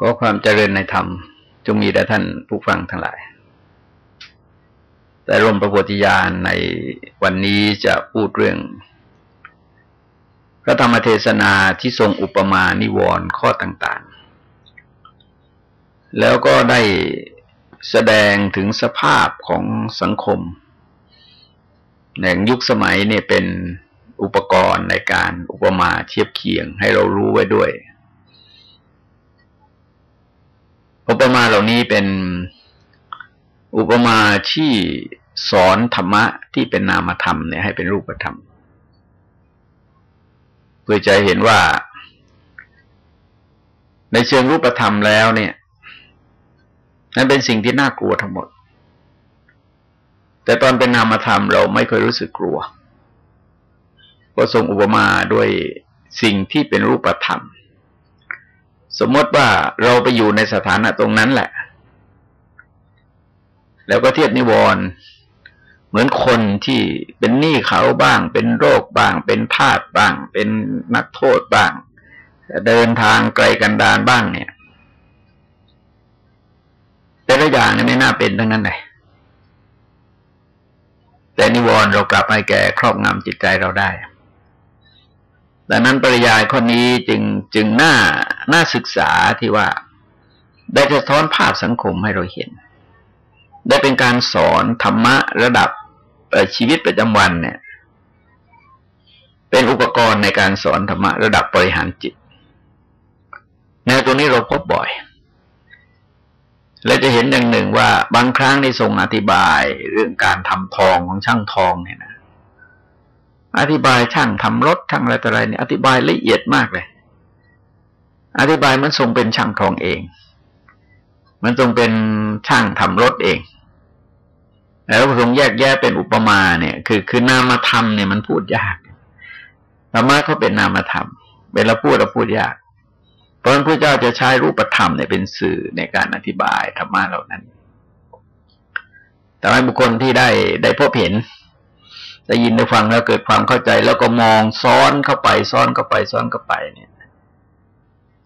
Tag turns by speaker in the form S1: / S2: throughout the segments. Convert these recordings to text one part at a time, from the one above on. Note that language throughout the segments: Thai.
S1: ก็ความเจริญในธรรม จงมีแด่ท่านผู้ฟังทั้งหลาย แต่รมประโพธิญาณในวันนี้จะพูดเรื่อง พระธรรมเทศนาที่ทรงอุปมาณิวรณ์ข้อต่างๆ แล้วก็ได้แสดงถึงสภาพของสังคมในยุคสมัยเนี่ยเป็นอุปกรณ์ในการอุปมาเทียบเคียงให้เรารู้ไว้ด้วย อุปมาเหล่านี้เป็นอุปมาที่สอนธรรมะที่เป็นนามธรรมเนี่ยให้เป็นรูปธรรม เพื่อจะเห็นว่า ในเชิงรูปธรรมแล้วเนี่ยนั่นเป็นสิ่งที่น่ากลัวทั้งหมด แต่ตอนเป็นนามธรรมเราไม่เคยรู้สึกกลัว ก็ทรงอุปมาด้วยสิ่งที่เป็นรูปธรรม สมมติว่าเราไปอยู่ในสถานะตรงนั้นแหละ แล้วก็เทียบนิวรณ์เหมือนคนที่เป็นหนี้เขาบ้าง เป็นโรคบ้าง เป็นทาสบ้าง เป็นนักโทษบ้าง เดินทางไกลกันดานบ้างเนี่ย แต่ละอย่างนี่ไม่น่าเป็นทั้งนั้นเลยแต่นิวรณ์เรากลับไปแก่ครอบงำจิตใจเราได้ดังนั้นปริยายข้อนี้จึงจึงน่า น่าศึกษาที่ว่า ได้จะท้อนภาพสังคมให้เราเห็น ได้เป็นการสอนธรรมะระดับชีวิตประจำวันเนี่ย เป็นอุปกรณ์ในการสอนธรรมะระดับบริหารจิตในตัวนี้เราพบบ่อย และจะเห็นอย่างหนึ่งว่าบางครั้งในทรงอธิบายเรื่องการทำทองของช่างทองเนี่ยนะอธิบายช่างทำรถช่างอะไรต่ออะไรเนี่ยอธิบายละเอียดมากเลย อธิบายมันทรงเป็นช่างทองเอง มันทรงเป็นช่างทำรถเอง แล้วทรงแยกแยะเป็นอุปมาเนี่ย คือคือนามธรรมเนี่ยมันพูดยากธรรมะเขาเป็นนามธรรมเวลาพูดเราพูดยาก เพราะฉะนั้นพระเจ้าจะใช้รูปธรรมเนี่ยเป็นสื่อในการอธิบายธรรมะเหล่านั้นแต่ให้บุคคลที่ได้ได้พบเห็นได้ยินได้ฟังแล้วเกิดความเข้าใจ แล้วก็มองซ้อนเข้าไปซ้อนเข้าไปซ้อนเข้าไปเนี่ย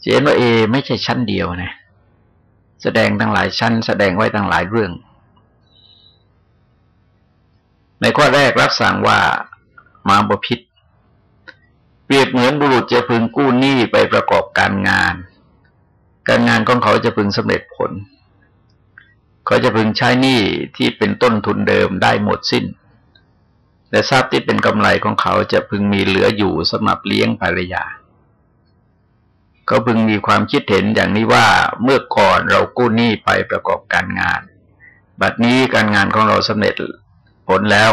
S1: เห็นว่าเอ ไม่ใช่ชั้นเดียวนะ แสดงทั้งหลายชั้น แสดงไว้ทั้งหลายเรื่อง ในข้อแรกรับสั่งว่ามาบพิษเปรียบเหมือนบุรุษจะพึงกู้หนี้ไปประกอบการงาน การงานของเขาจะพึงสำเร็จผล เขาจะพึงใช้หนี้ที่เป็นต้นทุนเดิมได้หมดสิ้น และทรัพย์ที่เป็นกำไรของเขาจะพึงมีเหลืออยู่สำหรับเลี้ยงภรรยา เขาพึงมีความคิดเห็นอย่างนี้ว่าเมื่อก่อนเรากู้หนี้ไปประกอบการงาน บัดนี้การงานของเราสำเร็จผลแล้ว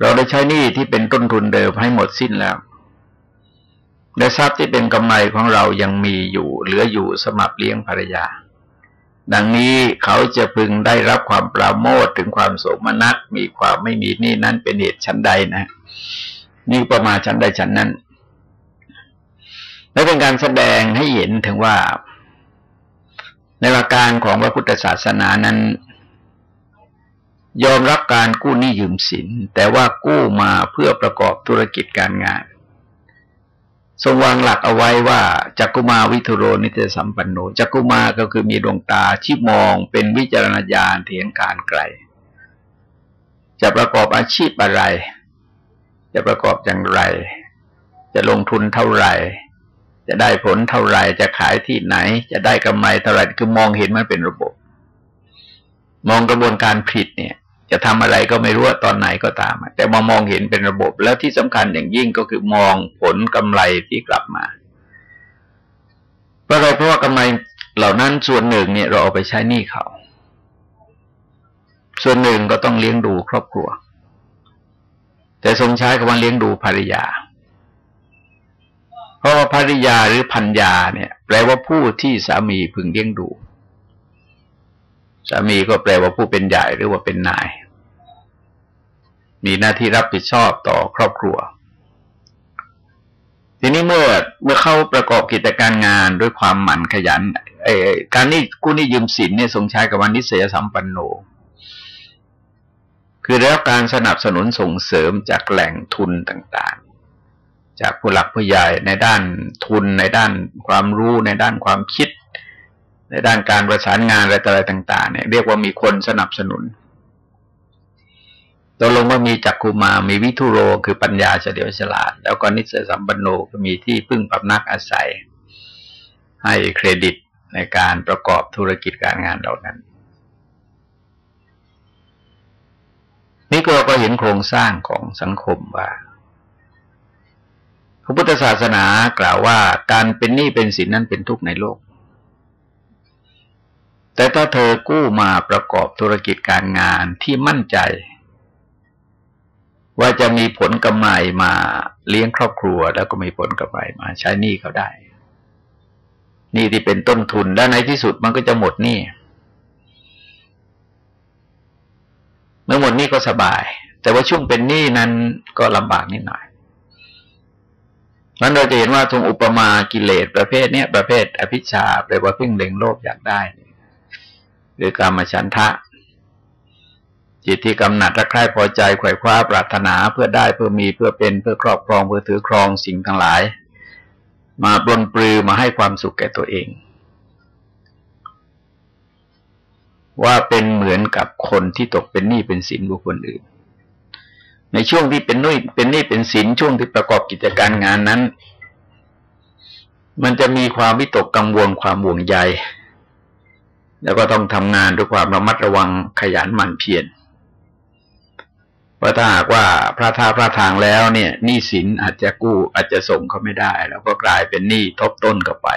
S1: เราได้ใช้หนี้ที่เป็นต้นทุนเดิมให้หมดสิ้นแล้วและทรัพย์ที่เป็นกำไรของเรายังมีอยู่ เหลืออยู่สมับเลี้ยงภรรยา ดังนี้เขาจะพึงได้รับความปราโมทถึงความโสมนัสมีความไม่มีนี่นั่นเป็นเหตุชั้นใดนะ นี่ประมาณชั้นใดชั้นนั้น และเป็นการแสดงให้เห็นถึงว่า ในหลักการของพระพุทธศาสนานั้น ยอมรับการกู้หนี้ยืมสิน แต่ว่ากู้มาเพื่อประกอบธุรกิจการงานทรงวางหลักเอาไว้ว่าจักกุมาวิทุโรนิเตสัมปันโนจักกุมาก็คือมีดวงตาที่มองเป็นวิจารณญาณเถียงการไกล จะประกอบอาชีพอะไร จะประกอบอย่างไร จะลงทุนเท่าไหร่ จะได้ผลเท่าไหร่จะขายที่ไหน จะได้กำไรเท่าไหร่คือมองเห็นมันเป็นระบบ มองกระบวนการผลิตเนี่ย จะทำอะไรก็ไม่รู้ว่าตอนไหนก็ตาม แต่มามองเห็นเป็นระบบ แล้วที่สำคัญอย่างยิ่งก็คือมองผลกำไรที่กลับมาเพราะอะไรเพราะว่ากำไรเหล่านั้นส่วนหนึ่งเนี่ยเราเอาไปใช้หนี้เขาส่วนหนึ่งก็ต้องเลี้ยงดูครอบครัว แต่ทรงใช้คำว่าเลี้ยงดูภรรยา เพราะว่าภรรยาหรือพัญญาเนี่ย แปลว่าผู้ที่สามีพึงเลี้ยงดูสามีก็แปลว่าผู้เป็นใหญ่หรือว่าเป็นนาย มีหน้าที่รับผิดชอบต่อครอบครัว ทีนี้เมื่อเมื่อเข้าประกอบกิจการงานด้วยความหมั่นขยันไอ้การนี่กู้นี่ยืมสินเนี่ยทรงใช้กับวันนิสยสัมปันโน คือได้รับการสนับสนุนส่งเสริมจากแหล่งทุนต่างๆ จากผู้หลักผู้ใหญ่ในด้านทุนในด้านความรู้ในด้านความคิด ในด้านการประสานงานอะไรต่าง ๆ เนี่ยเรียกว่ามีคนสนับสนุนตกลงว่ามีจักคุมา มีวิทุโร คือปัญญาเฉลียวฉลาด แล้วก็นิสสัมปันโนก็มีที่พึ่งพำนักอาศัย ให้เครดิตในการประกอบธุรกิจการงานเหล่านั้น นี่ก็เราก็เห็นโครงสร้างของสังคมว่า ระพุทธศาสนากล่าวว่าการเป็นหนี้เป็นสินนั้นเป็นทุกข์ในโลก แต่ถ้าเธอกู้มาประกอบธุรกิจการงานที่มั่นใจ ว่าจะมีผลกำไรมาเลี้ยงครอบครัว แล้วก็มีผลกำไรมาใช้หนี้เขาได้หนี้ที่เป็นต้นทุนและในที่สุดมันก็จะหมดหนี้เมื่อหมดหนี้ก็สบาย แต่ว่าช่วงเป็นหนี้นั้นก็ลำบากนิดหน่อย มันเราจะเห็นว่าทรงอุปมากิเลสประเภทเนี้ยประเภทอภิชาแปลว่าเพ่งเล็งโลภอยากได้หรือการมาฉันทะ จิตที่กำหนัดรักใคร่พอใจไขว่คว้าปรารถนาเพื่อได้เพื่อมีเพื่อเป็นเพื่อครอบครองเพื่อถือครองสิ่งทั้งหลาย มาปลนปลือมาให้ความสุขแก่ตัวเอง ว่าเป็นเหมือนกับคนที่ตกเป็นหนี้เป็นสินบุคคลอื่น ในช่วงที่เป็นนุ่ยเป็นนี่เป็นสินช่วงที่ประกอบกิจการงานนั้น มันจะมีความวิตกกังวลความห่วงใย แล้วก็ต้องทำงานด้วยความระมัดระวังขยันหมั่นเพียรเพราะถ้าหากว่าพระท่าพระทางแล้วเนี่ยหนี้สินอาจจะกู้อาจจะส่งเขาไม่ได้ แล้วก็กลายเป็นหนี้ทบต้นเข้าไป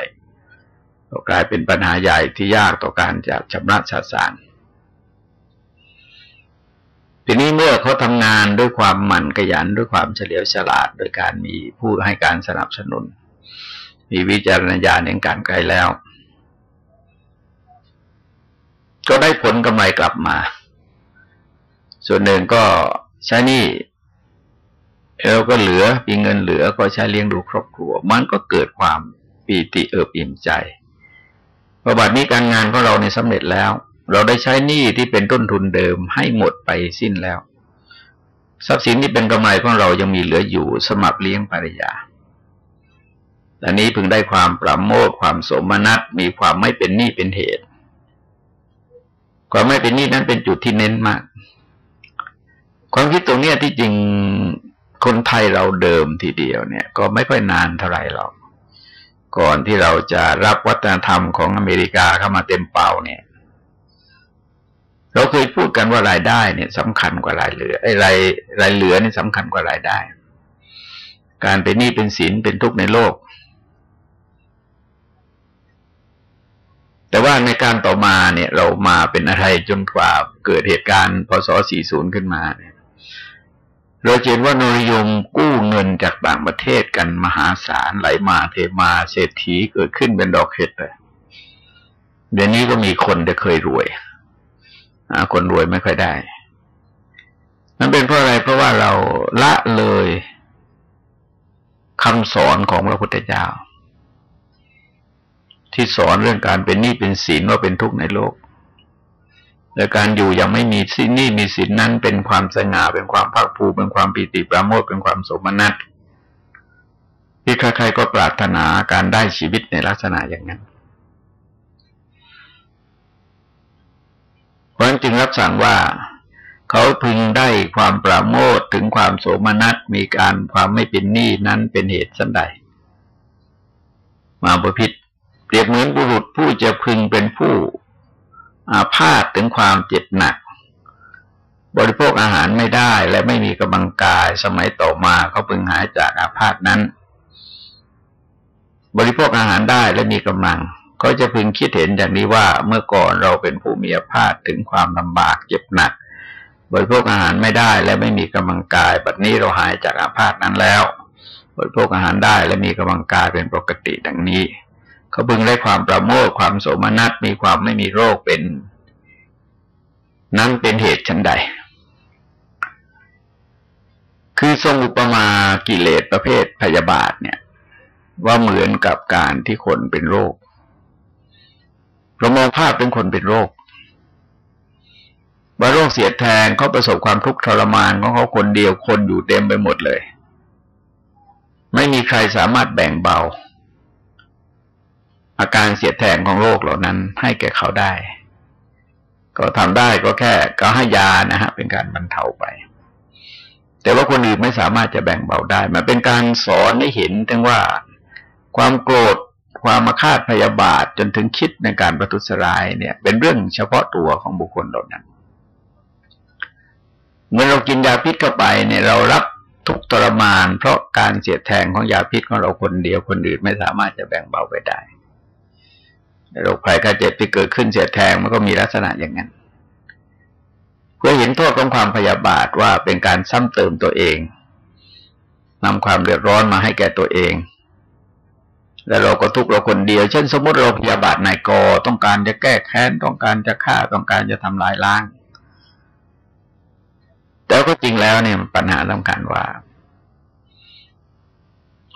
S1: ก็กลายเป็นปัญหาใหญ่ที่ยากต่อการจะชำระชาสาร ทีนี้เมื่อเขาทำงานด้วยความหมั่นขยันด้วยความเฉลียวฉลาด โดยการมีผู้ให้การสนับสนุน มีวิจารณญาณในการไกลแล้ว ก็ได้ผลกำไรกลับมา ส่วนหนึ่งก็ใช้นี่เราก็เหลือมีเงินเหลือก็ใช้เลี้ยงดูครอบครัว มันก็เกิดความปีติเอิบอิ่มใจประบัตินี้การงานของเราในสำเร็จแล้ว เราได้ใช้หนี้ที่เป็นต้นทุนเดิมให้หมดไปสิ้นแล้ว ทรัพย์สินที่เป็นกำไรของเรายังมีเหลืออยู่สมับเลี้ยงภรรยาแต่นี้พึงได้ความปราโมทความสมนัตมีความไม่เป็นหนี้เป็นเหตุ ความไม่เป็นหนี้นั้นเป็นจุดที่เน้นมาก ความคิดตรงนี้ที่จริงคนไทยเราเดิมทีเดียวเนี่ย ก็ไม่ค่อยนานเท่าไหร่หรอกก่อนที่เราจะรับวัฒนธรรมของอเมริกาเข้ามาเต็มเป่าเนี่ย เราเคยพูดกันว่ารายได้เนี่ยสำคัญกว่ารายเหลือไอ้รายรายเหลือนี่สำคัญกว่ารายได้ การเป็นหนี้เป็นสินเป็นทุกข์ในโลก แต่ว่าในการต่อมาเนี่ย เรามาเป็นอะไรจนกว่าเกิดเหตุการณ์พศ 40 ขึ้นมาเนี่ยเราเห็นว่านริยมกู้เงินจากต่างประเทศกันมหาศาลไหลมาเทมาเศรษฐีเกิดขึ้นเป็นดอกเห็ดเลยเดี๋ยวนี้ก็มีคนที่เคยรวย คนรวยไม่ค่อยได้ นั่นเป็นเพราะอะไร เพราะว่าเราละเลยคำสอนของพระพุทธเจ้า ที่สอนเรื่องการเป็นหนี้เป็นศีลว่าเป็นทุกข์ในโลกและการอยู่ยังไม่มีสินนี้มีสินนั้นเป็นความสง่าเป็นความภาคภูมิเป็นความปีติประโมทเป็นความสมนัตที่ใครๆก็ปรารถนาการได้ชีวิตในลักษณะอย่างนั้น เพราะนั้นจึงรับสั่งว่า เขาพึงได้ความปราโมทถึงความโสมนัสมีการความไม่เป็นหนี้นั้นเป็นเหตุสันใด มาประพิษเปรียบเหมือนบุรุษผู้จะพึงเป็นผู้อาพาธถึงความเจ็บหนัก บริโภคอาหารไม่ได้และไม่มีกำลังกายสมัยต่อมาเขาพึงหายจากอาพาธนั้น บริโภคอาหารได้และมีกำลัง ก็จะพึงคิดเห็นอย่างนี้ว่าเมื่อก่อนเราเป็นผู้มีอาพาธถึงความลำบากเจ็บหนักบริโภคอาหารไม่ได้และไม่มีกำลังกายบัดนี้เราหายจากอาพาธนั้นแล้วบริโภคอาหารได้และมีกำลังกายเป็นปกติดังนี้เขาพึงได้ความประโมทความโสมนัสมีความไม่มีโรคเป็น นั้นเป็นเหตุชันใด คือทรงอุปมากิเลสประเภทพยาบาทเนี่ย ว่าเหมือนกับการที่คนเป็นโรค เรามองภาพเป็นคนเป็นโรคว่าโรคเสียดแทงเขาประสบความทุกข์ทรมานของเขาคนเดียวคนอยู่เต็มไปหมดเลย ไม่มีใครสามารถแบ่งเบา อาการเสียดแทงของโรคเหล่านั้นให้แก่เขาได้ ก็ทำได้ก็แค่ก็ให้ยานะฮะ เป็นการบรรเทาไป แต่ว่าคนอื่นไม่สามารถจะแบ่งเบาได้ มันเป็นการสอนให้เห็นถึงว่าความโกรธ ความมาคาดพยาบาทจนถึงคิดในการประทุษร้ายเนี่ย เป็นเรื่องเฉพาะตัวของบุคคลเหล่านั้นเมื่อเรากินยาพิษเข้าไปเนี่ยเรารับทุกทรมาน เพราะการเสียดแทงของยาพิษของเราคนเดียวคนอื่นไม่สามารถจะแบ่งเบาไปได้โรคภัยไข้เจ็บที่เกิดขึ้นเสียดแทงมันก็มีลักษณะอย่างนั้น เพื่อเห็นโทษของความพยาบาทว่าเป็นการซ้ำเติมตัวเองนำความเดือดร้อนมาให้แก่ตัวเอง แล้วเราก็ทุกเราคนเดียว เช่น สมมติเราพยาบาทนายกต้องการจะแก้แค้นต้องการจะฆ่าต้องการจะทำลายล้าง แต่ก็จริงแล้วเนี่ยปัญหาสำคัญว่า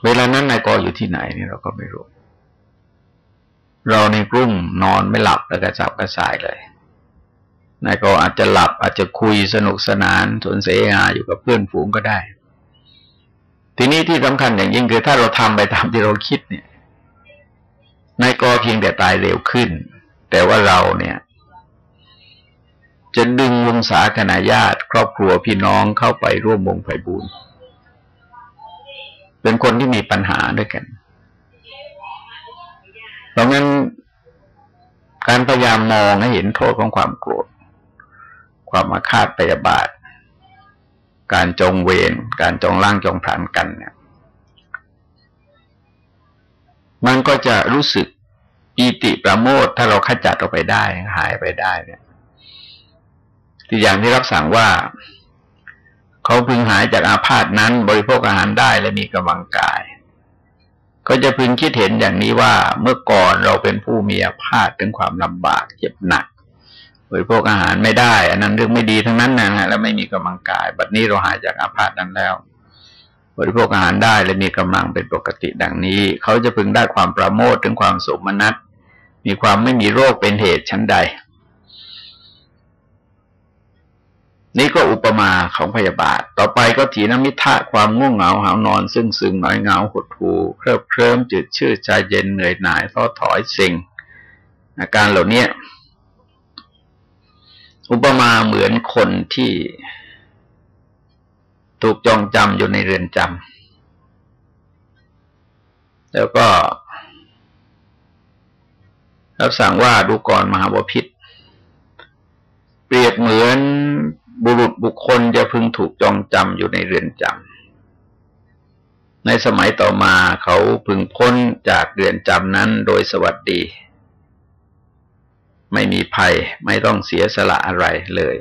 S1: เวลานั้นนายกอยู่ที่ไหนนี่เราก็ไม่รู้ เราในกลุ่มนอนไม่หลับแล้วก็จับกระสายเลยนายกอาจจะหลับอาจจะคุยสนุกสนานสนเสหาอยู่กับเพื่อนฝูงก็ได้ ทีนี้ที่สำคัญอย่างยิ่งคือถ้าเราทำไปตามที่เราคิดเนี่ย นายกเพียงแต่ตายเร็วขึ้น แต่ว่าเราเนี่ย จะดึงวงศาคณาญาติ ครอบครัวพี่น้องเข้าไปร่วมวงไฟบุญเป็นคนที่มีปัญหาด้วยกัน เพราะงั้นการพยายามมองให้เห็นโทษของความโกรธ ความมาคาดพยาบาท การจงเวร การจองล่างจองผานกันเนี่ย มันก็จะรู้สึกปีติประโมทถ้าเราขจัดออกไปได้หายไปได้เนี่ยที่อย่างที่รับสั่งว่า เขาพึงหายจากอาพาธนั้น บริโภคอาหารได้และมีกำลังกาย ก็จะพึงคิดเห็นอย่างนี้ว่าเมื่อก่อนเราเป็นผู้มีอาพาธถึงความลำบากเจ็บหนักบริโภคอาหารไม่ได้ อันนั้นเรื่องไม่ดีทั้งนั้นนะฮะแล้วไม่มีกำลังกาย บัดนี้เราหายจากอาพาธนั้นแล้ว บริโภคอาหารได้และมีกำลังเป็นปกติดังนี้ เขาจะพึงได้ความประโมทถึงความสมนัตมีความไม่มีโรคเป็นเหตุชั้นใด นี่ก็อุปมาของพยาบาท ต่อไปก็ถีนมิทะความง่วงเหงาหานอน ซึ่งซึงหน่อยเหงาหดหูเคลิบเคลิ้มจืดชื่อใจเย็นเหนื่อยหน่ายท้อถอยสิ่ง อาการเหล่านี้อุปมาเหมือนคนที่ ถูกจองจำอยู่ในเรือนจำแล้วก็รับสั่งว่าดูก่อนมหาบพิษเปรียบเหมือนบุรุษบุคคลจะพึงถูกจองจำอยู่ในเรือนจำในสมัยต่อมาเขาพึงพ้นจากเรือนจำนั้นโดยสวัสดี ไม่มีภัยไม่ต้องเสียสละอะไรเลย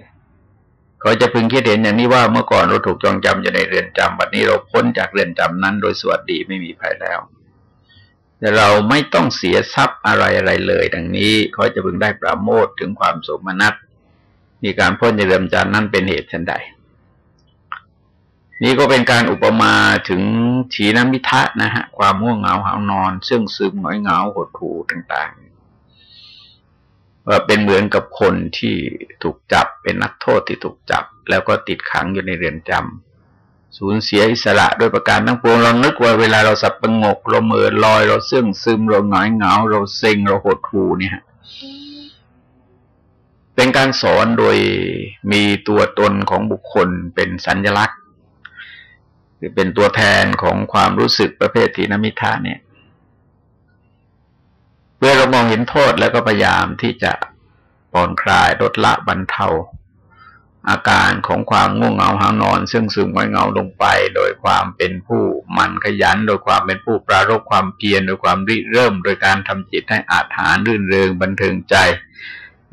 S1: เขาจะพึงคิดเห็นอย่างนี้ว่าเมื่อก่อนเราถูกจองจำอยู่ในเรือนจำวันนี้เราพ้นจากเรือนจำนั้น โดยสวัสดีไม่มีภัยแล้ว แต่เราไม่ต้องเสียทรัพย์อะไรอะไรเลยดังนี้เขาจะพึงได้ประโมทถึงความสมนัตมีการพ้นในเรือนจำนั่นเป็นเหตุชันใด นี่ก็เป็นการอุปมาถึงถีนมิทะนะฮะ ความง่วงเหงาหานอน ซึ่งซึมหงอยเหงาหดหู่ต่าง ๆ ว่าเป็นเหมือนกับคนที่ถูกจับเป็นนักโทษที่ถูกจับ แล้วก็ติดขังอยู่ในเรือนจำสูญเสียอิสระด้วยประการทั้งปวงเรานึกว่าเวลาเราสับประงกเราเมินลอย เราเสื่องซึมเราหงอยเหงา เราเซ็งเราหดหูเนี่ยเป็นการสอนโดยมีตัวตนของบุคคลเป็นสัญลักษณ์คือเป็นตัวแทนของความรู้สึกประเภททีนมิทาเนี่ย เพื่อเรามองเห็นโทษแล้วก็พยายามที่จะผ่อนคลายลดละบรรเทา อาการของความง่วงเหงาหานอน ซึ่งซึมไว้เงาลงไป โดยความเป็นผู้มันขยัน โดยความเป็นผู้ปรารบความเพียรโดยความริเริ่ม โดยการทำจิตให้อาถานรื่นเริงบันเทิงใจ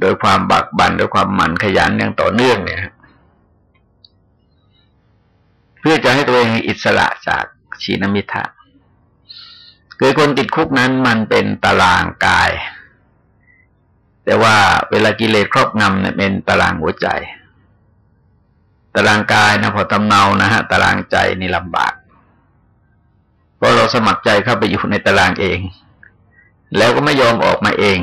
S1: โดยความบักบันโดยความหมั่นขยันอย่างต่อเนื่องเนี่ยเพื่อจะให้ตัวเองอิสระจากชีนมิทะ คือคนติดคุกนั้นมันเป็นตารางกาย แต่ว่าเวลากิเลสครอบงำเนี่ยเป็นตารางหัวใจ ตารางกายนะพอตำเนานะฮะตารางใจนี่ลำบากเพราะเราสมัครใจเข้าไปอยู่ในตารางเอง แล้วก็ไม่ยอมออกมาเอง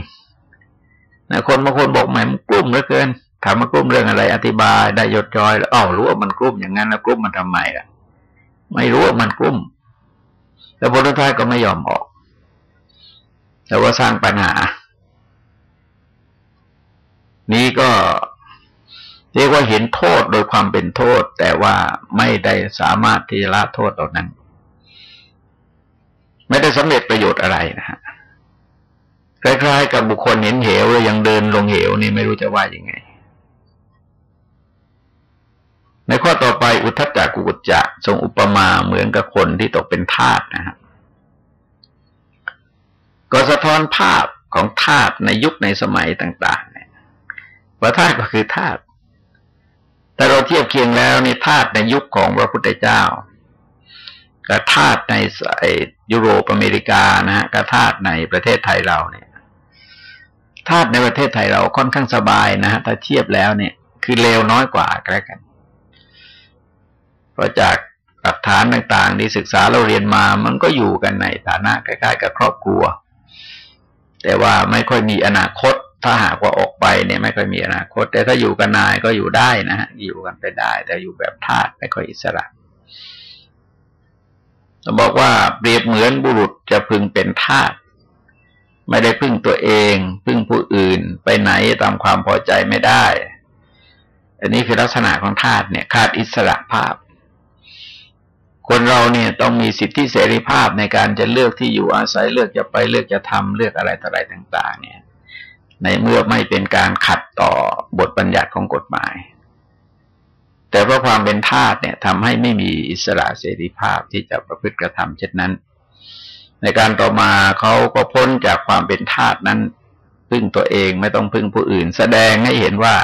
S1: นะคนบางคนบอกแหมมันกลุ้มเหลือเกินถามมากลุ้มเรื่องอะไร อธิบายได้ยดจอยแล้วอ๋อรู้ว่ามันกลุ้มอย่างนั้นแล้วกลุ้มมันทำไมล่ะ ไม่รู้ว่ามันกลุ้ม แต่ผลท้ายก็ไม่ยอมออก แต่ว่าสร้างปัญหา นี้ก็เรียกว่าเห็นโทษโดยความเป็นโทษ แต่ว่าไม่ได้สามารถที่จะละโทษเหล่านั้น ไม่ได้สำเร็จประโยชน์อะไรนะฮะคล้ายๆกับบุคคลเห็นเหวแล้วยังเดินลงเหวนี่ไม่รู้จะว่ายังไง ในข้อต่อไปอุทธจักกุกุจจะทรงอุปมาเหมือนกับคนที่ตกเป็นทาสนะฮะก็สะท้อนภาพของทาสในยุคในสมัยต่าง ๆ เนี่ยว่าทาสก็คือทาสแต่เราเทียบเคียงแล้วในธาตุในยุคของพระพุทธเจ้ากับธาตุในยุโรปอเมริกานะฮะกับธาตุในประเทศไทยเราเนี่ยธาตุในประเทศไทยเราค่อนข้างสบายนะฮะถ้าเทียบแล้วเนี่ย คือเลวน้อยกว่าก็แล้วกัน เพราะจากหลักฐานต่างๆ ที่ศึกษาเราเรียนมามันก็อยู่กันในฐานะใกล้ๆกับครอบครัว แต่ว่าไม่ค่อยมีอนาคต ถ้าหากว่าออกไปเนี่ยไม่ค่อยมีอนาคต แต่ถ้าอยู่กันนายก็อยู่ได้นะฮะอยู่กันไปได้ แต่อยู่แบบทาสไม่ค่อยอิสระเราบอกว่าเปรียบเหมือนบุรุษจะพึงเป็นทาสไม่ได้พึ่งตัวเอง พึ่งผู้อื่นไปไหนตามความพอใจไม่ได้ อันนี้คือลักษณะของทาสเนี่ย ขาดอิสระภาพ คนเราเนี่ยต้องมีสิทธิเสรีภาพในการจะเลือกที่อยู่อาศัยเลือกจะไปเลือกจะทำเลือกอะไรต่ออะไรต่าง ๆ เนี่ย ในเมื่อไม่เป็นการขัดต่อบทบัญญัติของกฎหมาย แต่เพราะความเป็นทาสเนี่ยทำให้ไม่มีอิสระเสรีภาพที่จะประพฤติกระทำเช่นนั้น ในการต่อมาเขาก็พ้นจากความเป็นทาสนั้น พึ่งตัวเองไม่ต้องพึ่งผู้อื่น แสดงให้เห็นว่า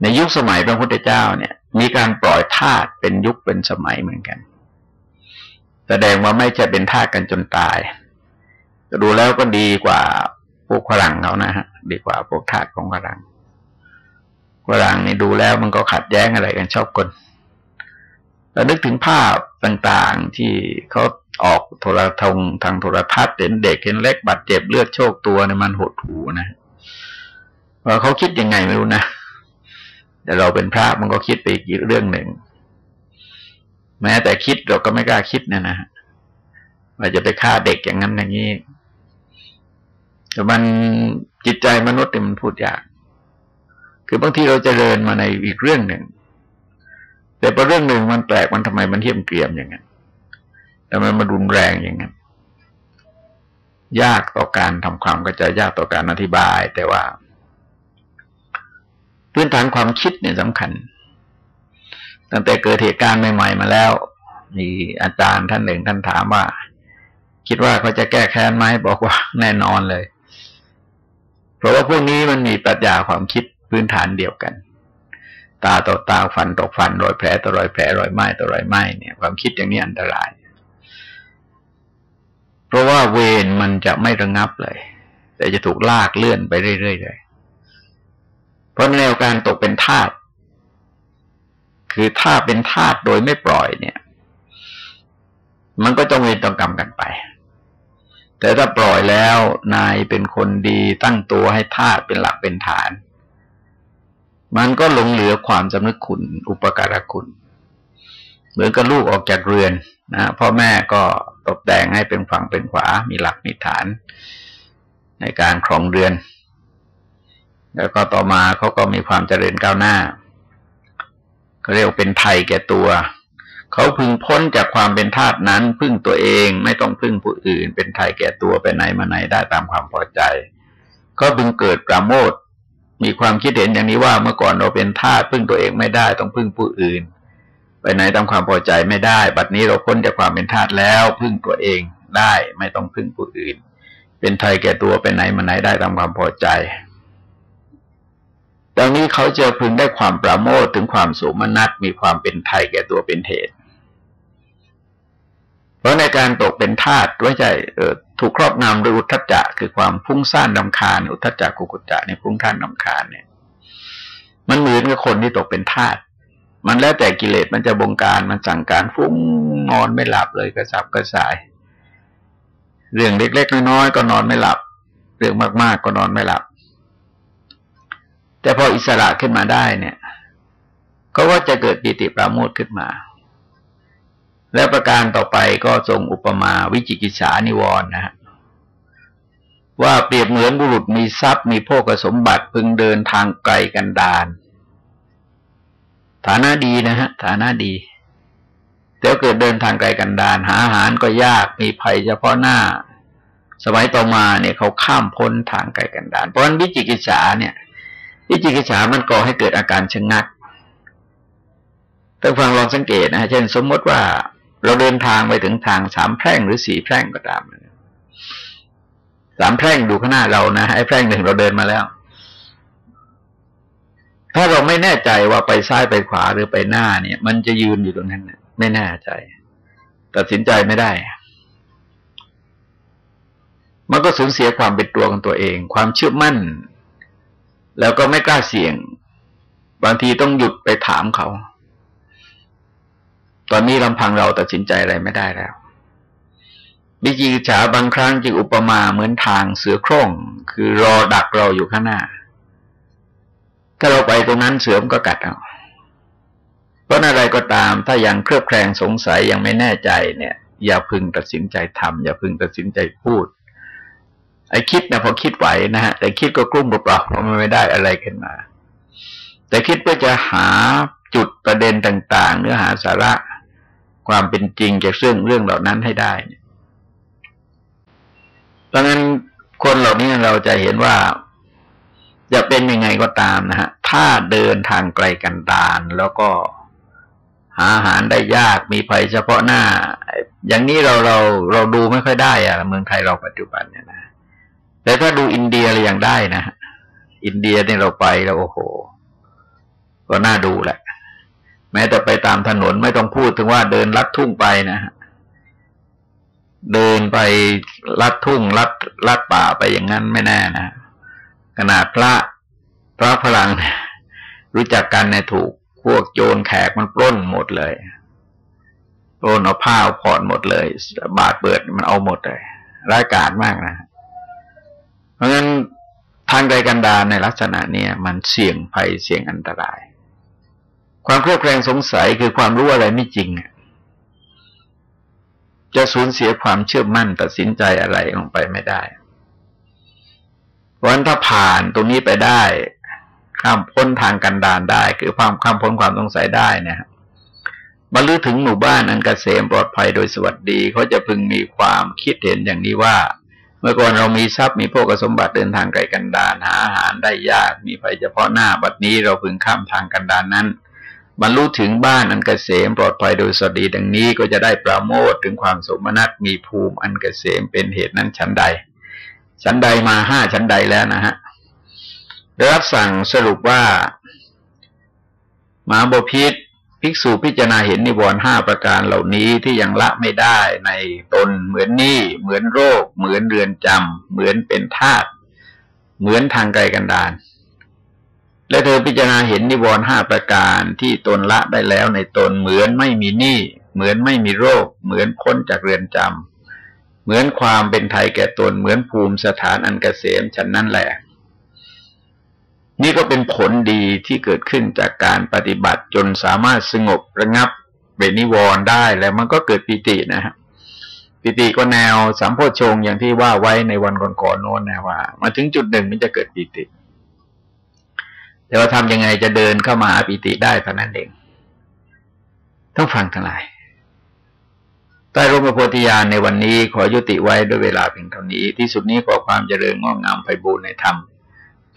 S1: ในยุคสมัยพระพุทธเจ้าเนี่ย มีการปล่อยทาสเป็นยุคเป็นสมัยเหมือนกัน แสดงว่าไม่ใช่เป็นท่ากันจนตายดูแล้วก็ดีกว่าพวกฝรั่งเขานะฮะดีกว่าพวกทาสของฝรั่งฝรั่งนี่ดูแล้วมันก็ขัดแย้งอะไรกันชอบคนเรานึกถึงภาพต่างๆที่เขาออกโทรทงทางโทรทัศน์เห็นเด็กเห็นเล็กบาดเจ็บเลือดโชกตัวเนี่ยมันหดหูนะว่าเขาคิดยังไงไม่รู้นะแต่เราเป็นพระมันก็คิดไปอีกเรื่องหนึ่ง แม้แต่คิดเราก็ไม่กล้าคิดนะนะว่าจะไปฆ่าเด็กอย่างนั้นอย่างนี้แต่มันจิตใจมนุษย์เนี่ยมันพูดยาก คือบางทีเราจเจริญมาในอีกเรื่องหนึ่ง แต่พอเรื่องหนึ่งมันแปลกมันทำไมมันเทียมเกลียมอย่างนั้นทำไมมันรุนแรงอย่างนั้น ยากต่อการทำความเข้าใจยากต่อการอธิบาย แต่ว่า พื้นฐานความคิดเนี่ยสำคัญ ตั้งแต่เกิดเหตุการณ์ใหม่ๆมาแล้ว มีอาจารย์ท่านหนึ่งท่านถามว่า คิดว่าเขาจะแก้แค้นไหมบอกว่าแน่นอนเลย เพราะว่าพวกนี้มันมีปรัชญาความคิดพื้นฐานเดียวกัน ตาต่อตาฟันต่อฟันรอยแผลต่อรอยแผลรอยไหม้ต่อรอยไหม้เนี่ย ความคิดอย่างนี้อันตราย เพราะว่าเวรมันจะไม่ระงับเลย แต่จะถูกลากเลื่อนไปเรื่อยๆเลยเพราะแนวการตกเป็นทาส คือถ้าเป็นทาสโดยไม่ปล่อยเนี่ย มันก็ต้องเวรต้องกรรมกันไป แต่ถ้าปล่อยแล้วนายเป็นคนดีตั้งตัวให้ทาสเป็นหลักเป็นฐาน มันก็หลงเหลือความสำนึกคุณ อุปการะคุณ เหมือนกับลูกออกจากเรือนนะพ่อแม่ก็ตกแต่งให้เป็นฝั่งเป็นขวา มีหลักมีฐาน ในการครองเรือน แล้วก็ต่อมาเขาก็มีความเจริญก้าวหน้า เรียกเป็นไทยแก่ตัว เขาพึงพ้นจากความเป็นทาสนั้น พึ่งตัวเองไม่ต้องพึ่งผู้อื่น เป็นไทยแก่ตัวไปไหนมาไหนได้ตามความพอใจ ก็พึงเกิดปราโมทมีความคิดเห็นอย่างนี้ว่าเมื่อก่อนเราเป็นทาสพึ่งตัวเองไม่ได้ต้องพึ่งผู้อื่น ไปไหนตามความพอใจไม่ได้ บัดนี้เราพ้นจากความเป็นทาสแล้ว พึ่งตัวเองได้ไม่ต้องพึ่งผู้อื่น เป็นไทยแก่ตัวไปไหนมาไหนได้ตามความพอใจ ดังนี้เขาจะพึงได้ความปราโมทถึงความสูมนัตมีความเป็นไทยแก่ตัวเป็นเหตุ เพราะในการตกเป็นทาสด้วยใจถูกครอบงำด้วยอุทธจักคือความพุ่งซ่านดำคาญอุทธจักกุกุจจะในพุ่งท่านดำคาญเนี่ย มันเหมือนกับคนที่ตกเป็นทาสมันแล้วแต่กิเลสมันจะบงการมันสั่งการฟุ้งนอนไม่หลับเลยกระสับกระส่าย เรื่องเล็กๆน้อยๆก็นอนไม่หลับ เรื่องมากๆก็นอนไม่หลับ แต่พออิสระขึ้นมาได้เนี่ยเขาก็จะเกิดปิติปราโมทขึ้นมา และประการต่อไปก็ทรงอุปมาวิจิกิจฉานิวรณ์นะฮะว่าเปรียบเหมือนบุรุษมีทรัพย์มีโภคสมบัติพึงเดินทางไกลกันดานฐานะดีนะฮะฐานะดีแต่เกิดเดินทางไกลกันดานหาอาหารก็ยากมีภัยเฉพาะหน้า สมัยต่อมาเนี่ยเขาข้ามพ้นทางไกลกันดานเพราะฉะนั้นวิจิกิจฉาเนี่ย วิจิกิจฉามันก่อให้เกิดอาการชะงักท่านฟังลองสังเกตนะฮะเช่น สมมติว่าเราเดินทางไปถึงทางสามแพร่งหรือสี่แพร่งก็ตามสามแพร่งดูข้างหน้าเรานะไอ้แพร่งหนึ่งเราเดินมาแล้ว ถ้าเราไม่แน่ใจว่าไปซ้ายไปขวาหรือไปหน้าเนี่ย มันจะยืนอยู่ตรงนั้นนะไม่แน่ใจ ตัดสินใจไม่ได้ มันก็สูญเสียความเป็นตัวของตัวเอง ความเชื่อมั่น แล้วก็ไม่กล้าเสี่ยง บางทีต้องหยุดไปถามเขา ตอนนี้ลำพังเราตัดสินใจอะไรไม่ได้แล้วบิจิกิจฉาบางครั้งจึงอุปมาเหมือนทางเสือโคร่ง คือรอดักเราอยู่ข้างหน้า ถ้าเราไปตรงนั้นเสือมก็กัดเอาเพราะอะไรก็ตาม ถ้ายังเครือบแคลงสงสัยยังไม่แน่ใจเนี่ย อย่าพึงตัดสินใจทำอย่าพึงตัดสินใจพูด ไอ้คิดนะพอคิดไหวนะฮะแต่คิดก็กลุ้มเปล่าเพราะมันไม่ได้อะไรขึ้นมา แต่คิดเพื่อจะหาจุดประเด็นต่าง ๆ เนื้อหาสาระความเป็นจริงจากเรื่องเรื่องเหล่านั้นให้ได้เพราะงั้นคนเหล่านี้เราจะเห็นว่าจะเป็นยังไงก็ตามนะฮะ ถ้าเดินทางไกลกันดานแล้วก็หาอาหารได้ยากมีภัยเฉพาะหน้า อย่างนี้เราเราเราดูไม่ค่อยได้อะเมืองไทยเราปัจจุบันเนี่ยนะ แต่ถ้าดูอินเดียอะไรอย่างได้นะอินเดียเนี่ยเราไปแล้วโอ้โห ก็น่าดูแหละ แม้แต่ไปตามถนนไม่ต้องพูดถึงว่าเดินลัดทุ่งไปนะฮะเดินไปลัดทุ่งลัดลัดป่าไปอย่างนั้นไม่แน่นะขนาดพระพระพลังรู้จักกันในถูกพวกโจรแขกมันปล้นหมดเลยปล้นเอาผ้าเอาผ่อนหมดเลย บาดเบิดมันเอาหมดเลยร้ายกาจมากนะ เพราะงั้นทางใดกันดารในลักษณะเนี้ยมันเสี่ยงภัยเสี่ยงอันตราย ความเครียดแคลงสงสัยคือความรู้อะไรไม่จริงจะสูญเสียความเชื่อมั่นตัดสินใจอะไรลงไปไม่ได้เพราะฉะนั้นถ้าผ่านตรงนี้ไปได้ ข้ามพ้นทางกันดานได้ คือความข้ามพ้นความสงสัยได้เนี่ยบรรลุถึงหมู่บ้านอันกเกษมปลอดภัยโดยสวัสดีเขาจะพึงมีความคิดเห็นอย่างนี้ว่า เมื่อก่อนเรามีทรัพย์มีพวกสมบัติเดินทางไกลกันดานหาอาหารได้ยากมีภัยเฉพาะหน้าบัดนี้เราพึงข้ามทางกันดานนั้นบรรลุถึงบ้านอันกเกษมปลอดภัยโดยสวัสดีดังนี้ก็จะได้ปราโมทถึงความสมนัตมีภูมิอันกเกษมเป็นเหตุนั้นชั้นใด ชั้นใดมาห้าชั้นใดแล้วนะฮะได้รับสั่งสรุปว่ามาบพิษ ภิกษุพิจารณาเห็นนิวรณ์ห้าประการเหล่านี้ที่ยังละไม่ได้ในตนเหมือนหนี้เหมือนโรค เหมือนเรือนจำเหมือนเป็นทาสเหมือนทางไกลกันดานและเธอพิจารณาเห็นนิวรณ์ห้าประการที่ตนละได้แล้วในตนเหมือนไม่มีหนี้เหมือนไม่มีโรค เหมือนพ้นจากเรือนจำเหมือนความเป็นไทยแก่ตนเหมือนภูมิสถานอันกเกษมฉันนั่นแหละ นี่ก็เป็นผลดีที่เกิดขึ้นจากการปฏิบัติจนสามารถสงบระงับเบนิวรได้แล้วมันก็เกิดปิตินะฮะปิติก็แนวสามโพชงอย่างที่ว่าไว้ในวันก่อนๆโน้นนะว่า มาถึงจุดหนึ่งมันจะเกิดปิติ แต่ว่าทำยังไงจะเดินเข้ามาอาปิติได้เท่านั้นเอง ต้องฟังทั้งหลายใต้ร่มพระโพธิญาณในวันนี้ขอยุติไว้ด้วยเวลาเพียงเท่านี้ ที่สุดนี้ขอความเจริญงอกงามไปบูรณนธรรม